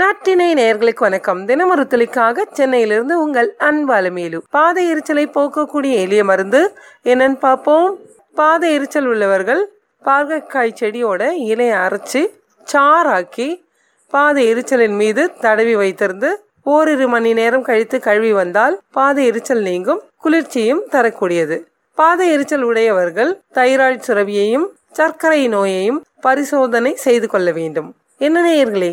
நாட்டினை நேர்களுக்கு வணக்கம். தினமொரு துளிக்காக சென்னையிலிருந்து உங்கள் அன்பாலுமேலு பாதை எரிச்சலை போக்கக்கூடிய எளிய மருந்து என்னன்னு பார்ப்போம். பாதை எரிச்சல் உள்ளவர்கள் பாகக்காய் செடியோட இலையை அரைச்சி சாறாக்கி பாதை எரிச்சலின் மீது தடவி வைத்திருந்து ஓரிரு மணி நேரம் கழித்து கழுவி வந்தால் பாதை எரிச்சல் நீங்கும் குளிர்ச்சியும் தரக்கூடியது. பாதை எரிச்சல் உடையவர்கள் தைராய்டு சுரவியையும் சர்க்கரை நோயையும் பரிசோதனை செய்து கொள்ள வேண்டும். என்ன நேயர்களே